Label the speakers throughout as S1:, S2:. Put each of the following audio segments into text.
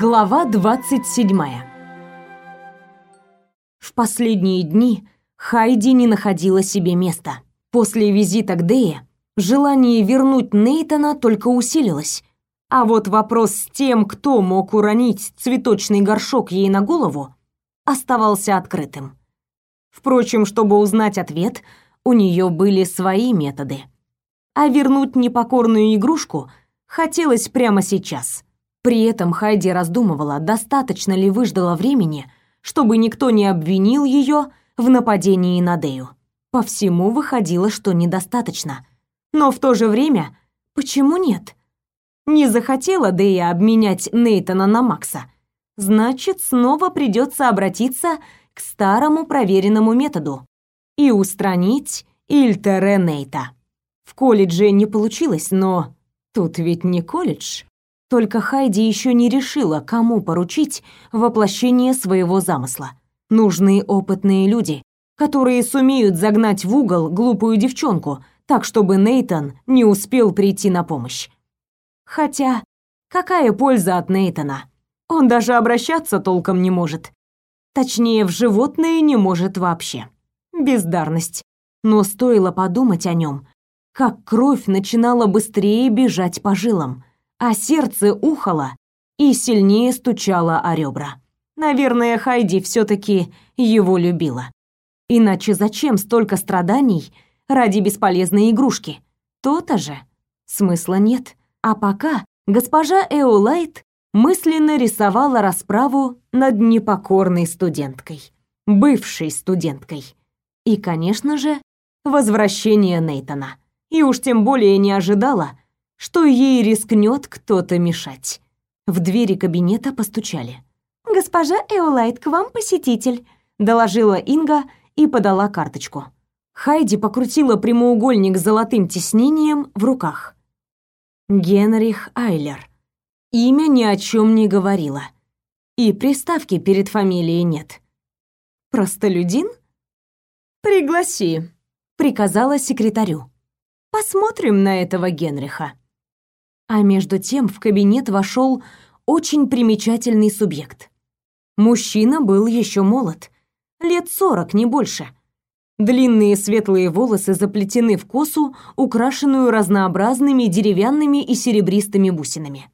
S1: Глава 27. В последние дни Хайди не находила себе места. После визита к Дее желание вернуть Нейтона только усилилось. А вот вопрос с тем, кто мог уронить цветочный горшок ей на голову, оставался открытым. Впрочем, чтобы узнать ответ, у нее были свои методы. А вернуть непокорную игрушку хотелось прямо сейчас. При этом Хайди раздумывала, достаточно ли выждала времени, чтобы никто не обвинил ее в нападении на Дею. По всему выходило, что недостаточно. Но в то же время, почему нет? Не захотела Дея обменять Нейтона на Макса. Значит, снова придется обратиться к старому проверенному методу и устранить Ильтере Нейта. В колледже не получилось, но тут ведь не колледж. Только Хайди еще не решила, кому поручить воплощение своего замысла. Нужны опытные люди, которые сумеют загнать в угол глупую девчонку, так чтобы Нейтон не успел прийти на помощь. Хотя, какая польза от Нейтона? Он даже обращаться толком не может. Точнее, в животное не может вообще. Бездарность. Но стоило подумать о нем, как кровь начинала быстрее бежать по жилам а сердце ухало и сильнее стучало о ребра. Наверное, Хайди все таки его любила. Иначе зачем столько страданий ради бесполезной игрушки? То-то же. Смысла нет. А пока госпожа Эолайт мысленно рисовала расправу над непокорной студенткой, бывшей студенткой. И, конечно же, возвращение Нейтона. И уж тем более не ожидала, что ей рискнет кто-то мешать. В двери кабинета постучали.
S2: «Госпожа Эолайт, к вам посетитель», — доложила Инга и подала карточку.
S1: Хайди покрутила прямоугольник с золотым тиснением в руках. Генрих Айлер. Имя ни о чем не говорило. И приставки перед фамилией нет. Простолюдин? «Пригласи», — приказала секретарю. «Посмотрим на этого Генриха». А между тем в кабинет вошел очень примечательный субъект. Мужчина был еще молод, лет сорок, не больше. Длинные светлые волосы заплетены в косу, украшенную разнообразными деревянными и серебристыми бусинами.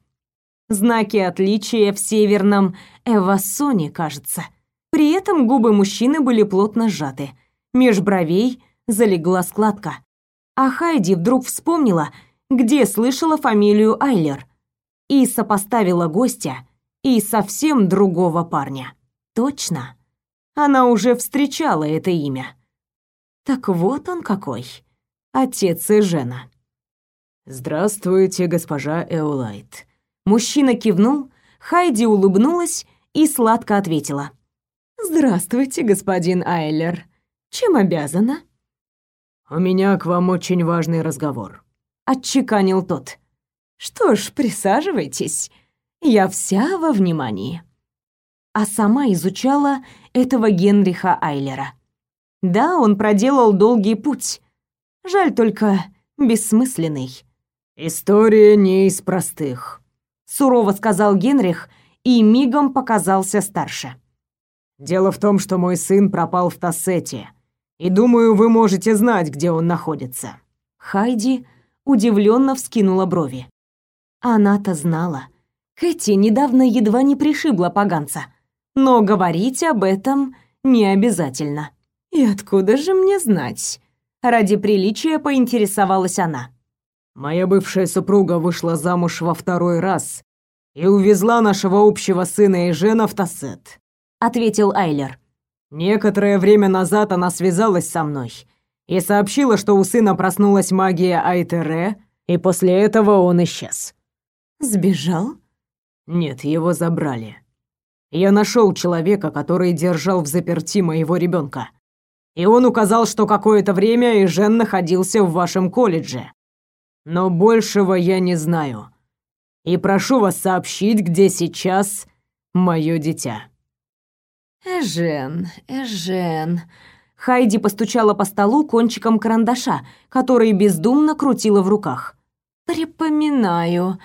S1: Знаки отличия в северном Эвассоне, кажется. При этом губы мужчины были плотно сжаты. Меж бровей залегла складка. А Хайди вдруг вспомнила, где слышала фамилию Айлер, и сопоставила гостя и совсем другого парня. Точно. Она уже встречала это имя. Так вот он какой. Отец и жена.
S3: «Здравствуйте, госпожа Эолайт».
S1: Мужчина кивнул, Хайди улыбнулась и сладко ответила. «Здравствуйте, господин Айлер. Чем обязана?»
S3: «У меня к вам очень важный разговор»
S1: отчеканил тот. Что ж, присаживайтесь. Я вся во внимании. А сама изучала этого Генриха Айлера. Да, он проделал долгий путь. Жаль только бессмысленный.
S3: История не из простых,
S1: сурово сказал Генрих и мигом показался старше.
S3: Дело в том, что мой сын пропал в Тассете, и думаю, вы можете знать, где он находится.
S1: Хайди удивленно вскинула брови. Она-то знала. Кэти недавно едва не пришибла поганца. Но говорить об этом не обязательно. И откуда же мне знать? Ради приличия поинтересовалась она.
S3: Моя бывшая супруга вышла замуж во второй раз и увезла нашего общего сына Эжена в Тассет,
S1: ответил Айлер.
S3: Некоторое время назад она связалась со мной и сообщила, что у сына проснулась магия Айтере, и после этого он исчез.
S1: Сбежал?
S3: Нет, его забрали. Я нашел человека, который держал в заперти моего ребенка. И он указал, что какое-то время Эжен находился в вашем колледже. Но большего я не знаю. И прошу вас сообщить, где сейчас мое дитя.
S1: Эжен, Эжен, Хайди постучала по столу кончиком карандаша, который бездумно крутила в руках. «Припоминаю.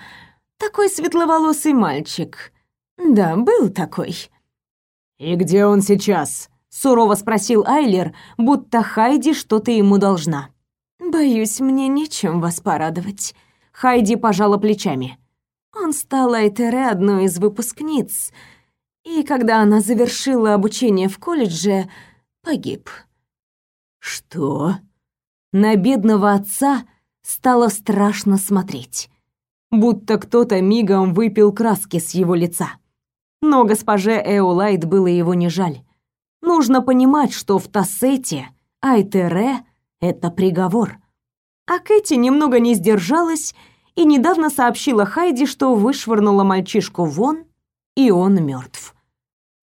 S1: Такой светловолосый мальчик.
S2: Да, был такой.
S3: И где он сейчас?
S1: сурово спросил Айлер, будто Хайди что-то ему должна.
S2: Боюсь, мне нечем вас порадовать.
S1: Хайди пожала плечами.
S2: Он стал Айтере одной из выпускниц, и когда она завершила обучение в колледже, погиб.
S3: Что?
S1: На бедного отца стало страшно смотреть. Будто кто-то мигом выпил краски с его лица. Но госпоже Эолайт было его не жаль. Нужно понимать, что в Тассете Айтере — это приговор. А Кэти немного не сдержалась и недавно сообщила Хайди, что вышвырнула мальчишку вон, и он мертв.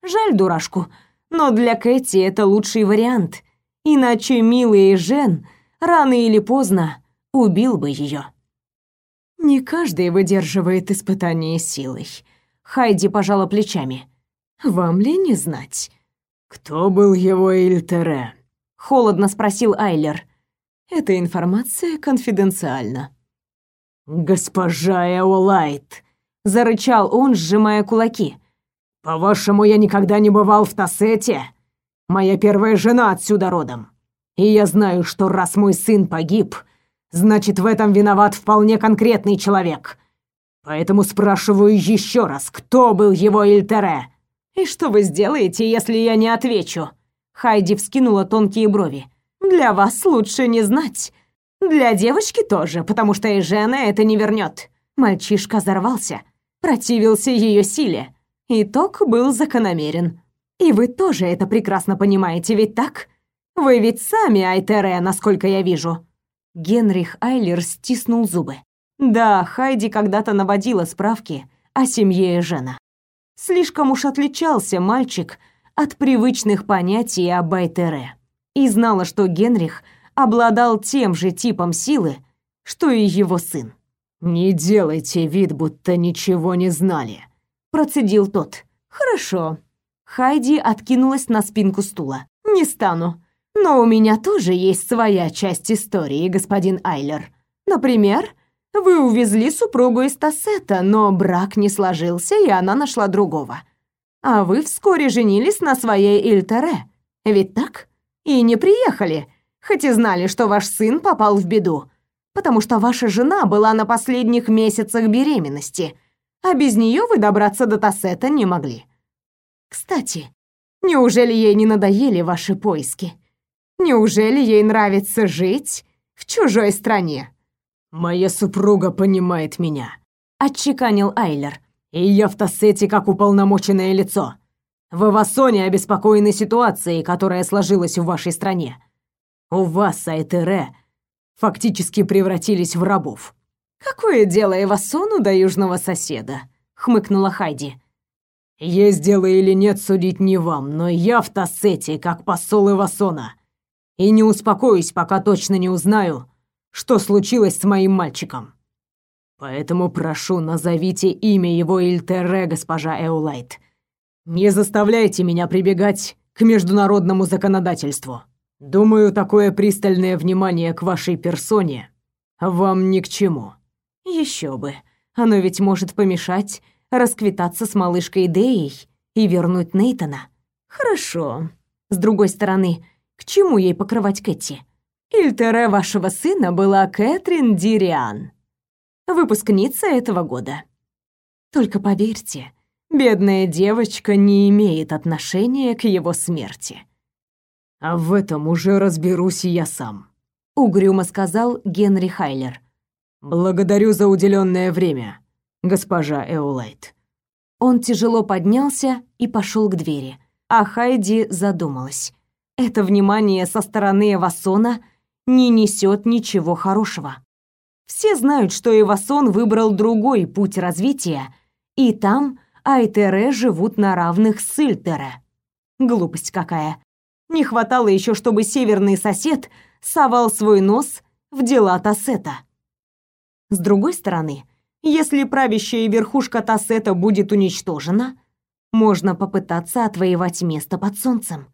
S1: Жаль дурашку, но для Кэти это лучший вариант. Иначе милый Жен рано или поздно убил бы ее.
S2: Не каждый выдерживает испытание силой.
S1: Хайди пожала плечами.
S2: Вам ли не знать?
S3: Кто был его Ильтере?
S1: Холодно спросил Айлер.
S2: Эта информация конфиденциальна.
S3: Госпожа Эолайт,
S1: зарычал он, сжимая кулаки.
S3: По-вашему, я никогда не бывал в Тассете? Моя первая жена отсюда родом. И я знаю, что раз мой сын погиб, значит, в этом виноват вполне конкретный человек. Поэтому спрашиваю еще раз, кто был его Ильтере?
S1: И что вы сделаете, если я не отвечу? Хайди вскинула тонкие брови. Для вас лучше не знать. Для девочки тоже, потому что и Жена это не вернет. Мальчишка взорвался, противился ее силе. Итог был закономерен. И вы тоже это прекрасно понимаете, ведь так? Вы ведь сами Айтере, насколько я вижу. Генрих Айлер стиснул зубы. Да, Хайди когда-то наводила справки о семье Жена. Слишком уж отличался мальчик от привычных понятий об Айтере. И знала, что Генрих обладал тем же типом силы, что и его сын.
S3: «Не делайте вид, будто ничего не знали», —
S1: процедил тот. «Хорошо, Хайди откинулась на спинку стула. «Не стану. Но у меня тоже есть своя часть истории, господин Айлер. Например, вы увезли супругу из Тассета, но брак не сложился, и она нашла другого. А вы вскоре женились на своей Ильтере. Ведь так? И не приехали, хоть и знали, что ваш сын попал в беду, потому что ваша жена была на последних месяцах беременности, а без нее вы добраться до Тассета не могли. Кстати, неужели ей не надоели ваши поиски? Неужели ей нравится жить в чужой стране?
S3: Моя супруга понимает меня,
S1: отчеканил Айлер.
S3: И я в Тассете как уполномоченное лицо. В Авасоне обеспокоены ситуацией, которая сложилась в вашей стране. У вас, Айтере, фактически превратились в рабов.
S1: Какое дело Эвасону до южного соседа? хмыкнула Хайди.
S3: Есть дело или нет, судить не вам, но я в Тассете, как посол Ивасона. И не успокоюсь, пока точно не узнаю, что случилось с моим мальчиком. Поэтому прошу, назовите имя его Ильтере, госпожа Эулайт. Не заставляйте меня прибегать к международному законодательству. Думаю, такое пристальное внимание к вашей персоне вам ни к чему.
S1: Еще бы. Оно ведь может помешать расквитаться с малышкой Деей и вернуть Нейтона. Хорошо. С другой стороны, к чему ей покрывать Кэти? Ильтере вашего сына была Кэтрин Дириан, выпускница этого года. Только поверьте, бедная девочка не имеет отношения к его смерти.
S3: А в этом уже разберусь я сам,
S1: угрюмо сказал Генри Хайлер.
S3: Благодарю за уделенное время госпожа Эолайт.
S1: Он тяжело поднялся и пошел к двери, а Хайди задумалась. Это внимание со стороны Эвасона не несет ничего хорошего. Все знают, что Эвасон выбрал другой путь развития, и там Айтере живут на равных с Ильтере. Глупость какая. Не хватало еще, чтобы северный сосед совал свой нос в дела Тассета. С другой стороны, если правящая верхушка Тассета будет уничтожена, можно попытаться отвоевать место под солнцем.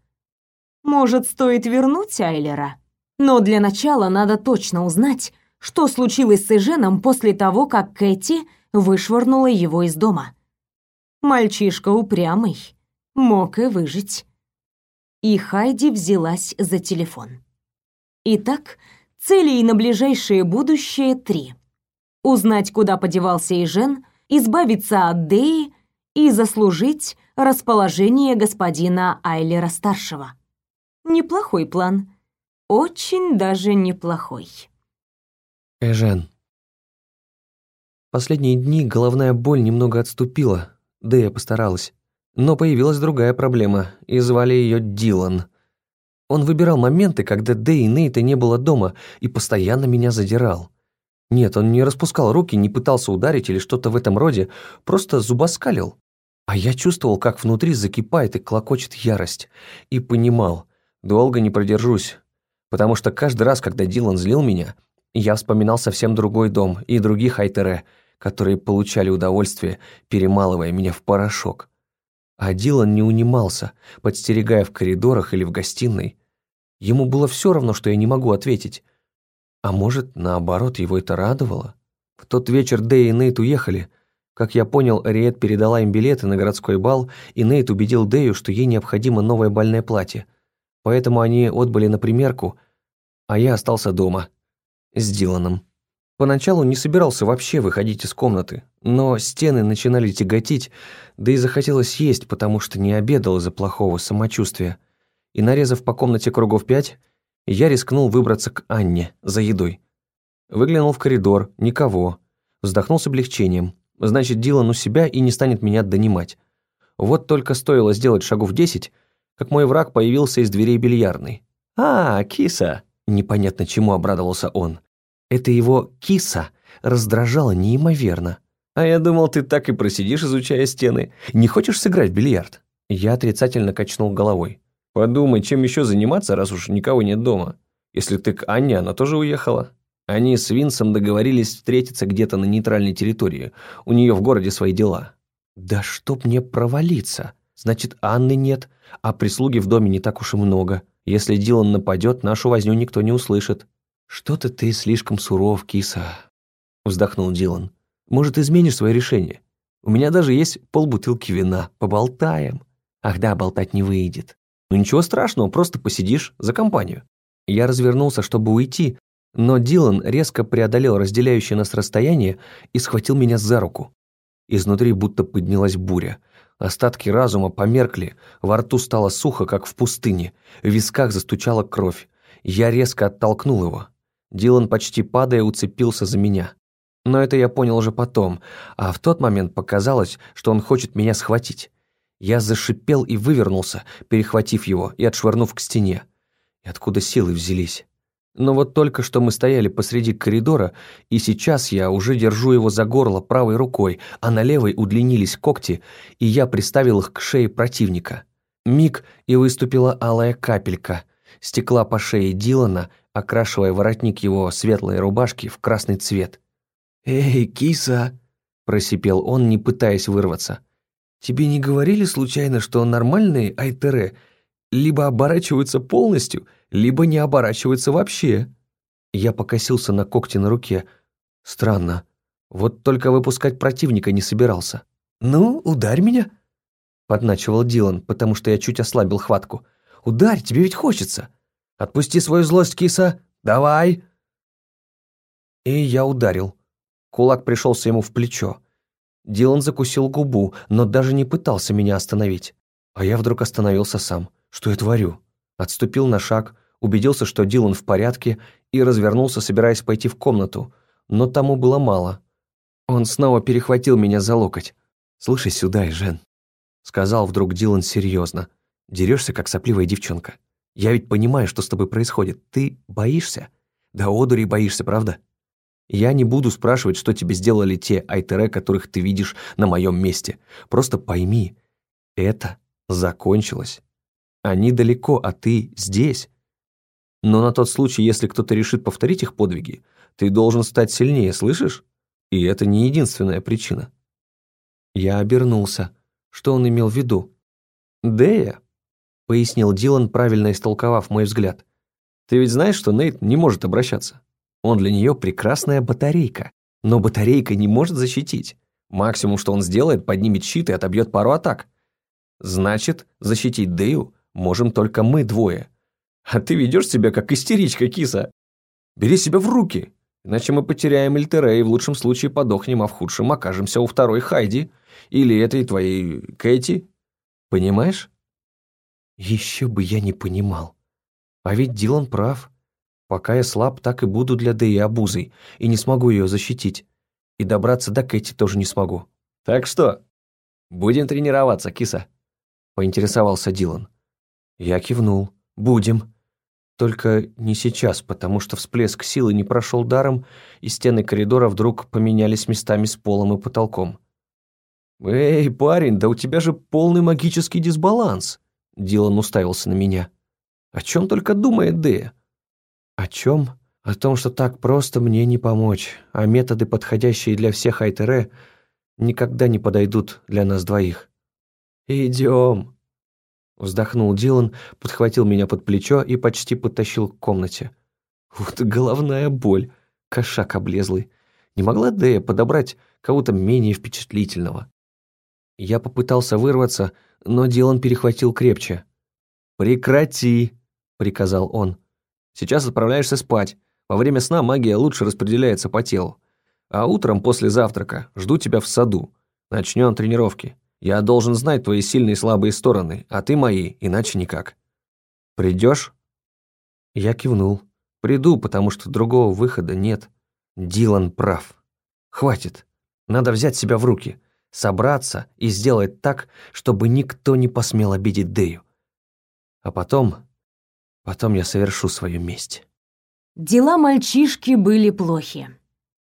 S1: Может, стоит вернуть Айлера? Но для начала надо точно узнать, что случилось с Эженом после того, как Кэти вышвырнула его из дома. Мальчишка упрямый, мог и выжить. И Хайди взялась за телефон. Итак, целей на ближайшее будущее три. Узнать, куда подевался Ижен, избавиться от Деи и заслужить расположение господина Айлера-старшего. Неплохой план. Очень даже неплохой.
S4: Эжен. Последние дни головная боль немного отступила, да я постаралась. Но появилась другая проблема, и звали ее Дилан. Он выбирал моменты, когда Дэй и Нейта не было дома, и постоянно меня задирал. Нет, он не распускал руки, не пытался ударить или что-то в этом роде, просто зубоскалил. А я чувствовал, как внутри закипает и клокочет ярость. И понимал, долго не продержусь. Потому что каждый раз, когда Дилан злил меня, я вспоминал совсем другой дом и других Айтере, которые получали удовольствие, перемалывая меня в порошок. А Дилан не унимался, подстерегая в коридорах или в гостиной. Ему было все равно, что я не могу ответить. А может, наоборот, его это радовало? В тот вечер Дэй и Нейт уехали, как я понял, Риет передала им билеты на городской бал, и Нейт убедил Дэю, что ей необходимо новое бальное платье. Поэтому они отбыли на примерку, а я остался дома. С Диланом. Поначалу не собирался вообще выходить из комнаты, но стены начинали тяготить, да и захотелось есть, потому что не обедал из-за плохого самочувствия. И нарезав по комнате кругов пять, я рискнул выбраться к Анне за едой. Выглянул в коридор, никого. Вздохнул с облегчением. Значит, Дилан у себя и не станет меня донимать. Вот только стоило сделать шагов десять, как мой враг появился из дверей бильярдной. «А, киса!» Непонятно чему обрадовался он. Это его «киса» раздражало неимоверно. «А я думал, ты так и просидишь, изучая стены. Не хочешь сыграть в бильярд?» Я отрицательно качнул головой. «Подумай, чем еще заниматься, раз уж никого нет дома? Если ты к Анне, она тоже уехала». Они с Винсом договорились встретиться где-то на нейтральной территории. У нее в городе свои дела. Да чтоб мне провалиться. Значит, Анны нет, а прислуги в доме не так уж и много. Если Дилан нападет, нашу возню никто не услышит. Что-то ты слишком суров, киса. Вздохнул Дилан. Может, изменишь свое решение? У меня даже есть полбутылки вина. Поболтаем. Ах да, болтать не выйдет. Ну ничего страшного, просто посидишь за компанию. Я развернулся, чтобы уйти, но Дилан резко преодолел разделяющее нас расстояние и схватил меня за руку. Изнутри будто поднялась буря. Остатки разума померкли, во рту стало сухо, как в пустыне, в висках застучала кровь. Я резко оттолкнул его. Дилан, почти падая, уцепился за меня. Но это я понял уже потом, а в тот момент показалось, что он хочет меня схватить. Я зашипел и вывернулся, перехватив его и отшвырнув к стене. И откуда силы взялись? Но вот только что мы стояли посреди коридора, и сейчас я уже держу его за горло правой рукой, а на левой удлинились когти, и я приставил их к шее противника. Миг, и выступила алая капелька. Стекла по шее Дилана, окрашивая воротник его светлой рубашки в красный цвет. «Эй, киса!» – просипел он, не пытаясь вырваться. «Тебе не говорили случайно, что нормальные айтере либо оборачиваются полностью – либо не оборачивается вообще. Я покосился на когти на руке. Странно. Вот только выпускать противника не собирался. «Ну, ударь меня!» Подначивал Дилан, потому что я чуть ослабил хватку. «Ударь, тебе ведь хочется! Отпусти свою злость, киса! Давай!» И я ударил. Кулак пришелся ему в плечо. Дилан закусил губу, но даже не пытался меня остановить. А я вдруг остановился сам. Что я творю? Отступил на шаг, убедился, что Дилан в порядке, и развернулся, собираясь пойти в комнату, но тому было мало. Он снова перехватил меня за локоть. «Слушай сюда, Жен», — сказал вдруг Дилан серьезно. «Дерешься, как сопливая девчонка. Я ведь понимаю, что с тобой происходит. Ты боишься? Да одури боишься, правда? Я не буду спрашивать, что тебе сделали те айтере, которых ты видишь на моем месте. Просто пойми, это закончилось. Они далеко, а ты здесь. Но на тот случай, если кто-то решит повторить их подвиги, ты должен стать сильнее, слышишь? И это не единственная причина. Я обернулся. Что он имел в виду? «Дея», — пояснил Дилан, правильно истолковав мой взгляд. «Ты ведь знаешь, что Нейт не может обращаться? Он для нее прекрасная батарейка, но батарейка не может защитить. Максимум, что он сделает, поднимет щит и отобьет пару атак. Значит, защитить Дэю можем только мы двое. А ты ведешь себя как истеричка, киса. Бери себя в руки, иначе мы потеряем Эльтере и в лучшем случае подохнем, а в худшем окажемся у второй Хайди или этой твоей Кэти. Понимаешь? Еще бы я не понимал. А ведь Дилан прав. Пока я слаб, так и буду для Дэи обузой, и не смогу ее защитить. И добраться до Кэти тоже не смогу. Так что, будем тренироваться, киса? Поинтересовался Дилан. Я кивнул. Будем. Только не сейчас, потому что всплеск силы не прошел даром, и стены коридора вдруг поменялись местами с полом и потолком. «Эй, парень, да у тебя же полный магический дисбаланс!» Дилан уставился на меня. «О чем только думает Дэя?» «О чем?» «О том, что так просто мне не помочь, а методы, подходящие для всех Айтере, никогда не подойдут для нас двоих». «Идем!» Вздохнул Дилан, подхватил меня под плечо и почти подтащил к комнате. Вот головная боль, кошак облезлый. Не могла Дэя подобрать кого-то менее впечатлительного. Я попытался вырваться, но Дилан перехватил крепче. «Прекрати!» — приказал он. «Сейчас отправляешься спать. Во время сна магия лучше распределяется по телу. А утром после завтрака жду тебя в саду. Начнем тренировки. Я должен знать твои сильные и слабые стороны, а ты мои, иначе никак. Придешь?» Я кивнул. «Приду, потому что другого выхода нет. Дилан прав. Хватит. Надо взять себя в руки, собраться и сделать так, чтобы никто не посмел обидеть Дэю. А потом... Потом я совершу свою месть».
S1: Дела мальчишки были плохи.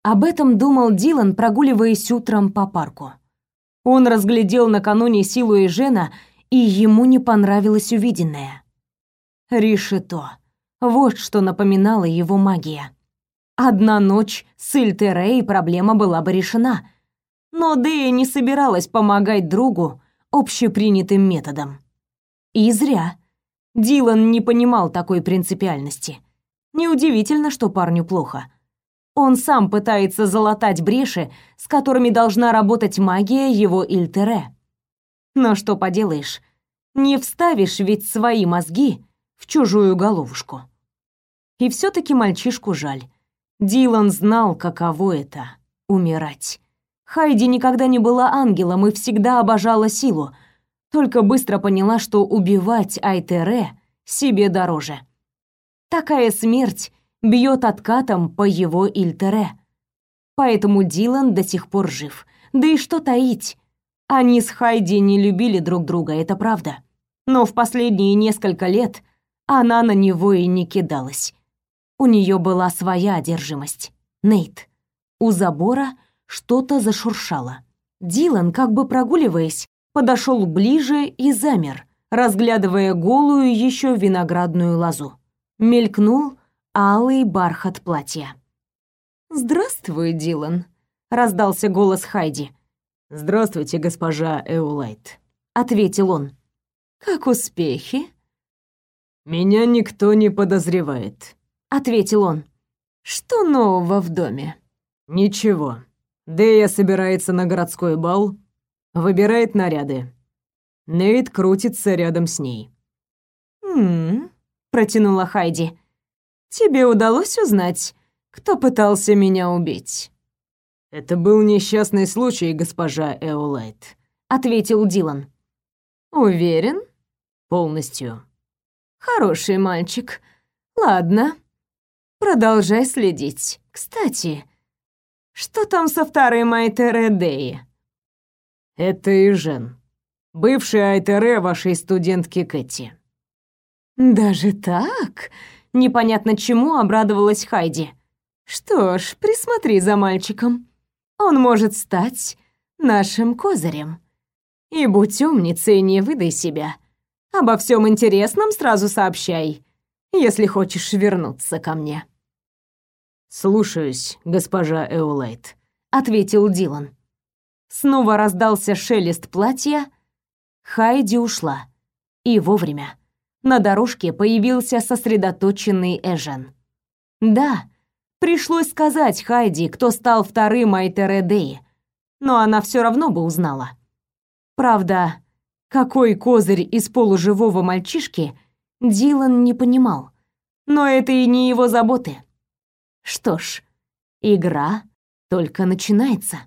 S1: Об этом думал Дилан, прогуливаясь утром по парку. Он разглядел накануне силу Эжена, и ему не понравилось увиденное. Решето. Вот что напоминала его магия. Одна ночь с Ильтере и проблема была бы решена. Но Дея не собиралась помогать другу общепринятым методом. И зря. Дилан не понимал такой принципиальности. Неудивительно, что парню плохо. Он сам пытается залатать бреши, с которыми должна работать магия его Ильтере. Но что поделаешь, не вставишь ведь свои мозги в чужую головушку. И все таки мальчишку жаль. Дилан знал, каково это — умирать. Хайди никогда не была ангелом и всегда обожала силу, только быстро поняла, что убивать Айтере себе дороже. Такая смерть бьет откатом по его Ильтере. Поэтому Дилан до сих пор жив. Да и что таить? Они с Хайди не любили друг друга, это правда. Но в последние несколько лет она на него и не кидалась. У нее была своя одержимость. Нейт. У забора что-то зашуршало. Дилан, как бы прогуливаясь, подошел ближе и замер, разглядывая голую еще виноградную лозу. Мелькнул алый бархат платья. «Здравствуй, Дилан», — раздался голос Хайди.
S3: «Здравствуйте, госпожа Эулайт», —
S1: ответил он. «Как успехи?»
S3: «Меня никто не подозревает», —
S1: ответил он. «Что нового в доме?»
S3: «Ничего. Дэя собирается на городской бал, выбирает наряды. Нейт крутится рядом с ней».
S1: «М-м-м», протянула Хайди. Тебе удалось узнать, кто пытался меня убить?»
S3: «Это был несчастный случай, госпожа Эолайт», —
S1: ответил Дилан.
S3: «Уверен?» «Полностью».
S1: «Хороший мальчик. Ладно. Продолжай следить. Кстати, что там со второй Майтере Деи?»
S3: «Это Ижен, бывшая Айтере вашей студентки Кэти».
S1: «Даже так?» Непонятно чему обрадовалась Хайди. Что ж, присмотри за мальчиком. Он может стать нашим козырем. И будь умницей, не выдай себя. Обо всем интересном сразу сообщай, если хочешь вернуться ко мне.
S3: Слушаюсь, госпожа Эулайт,
S1: ответил Дилан. Снова раздался шелест платья. Хайди ушла. И вовремя на дорожке появился сосредоточенный Эжен. Да, пришлось сказать Хайди, кто стал вторым Айтередеи. но она все равно бы узнала. Правда, какой козырь из полуживого мальчишки Дилан не понимал. Но это и не его заботы. Что ж, игра только начинается.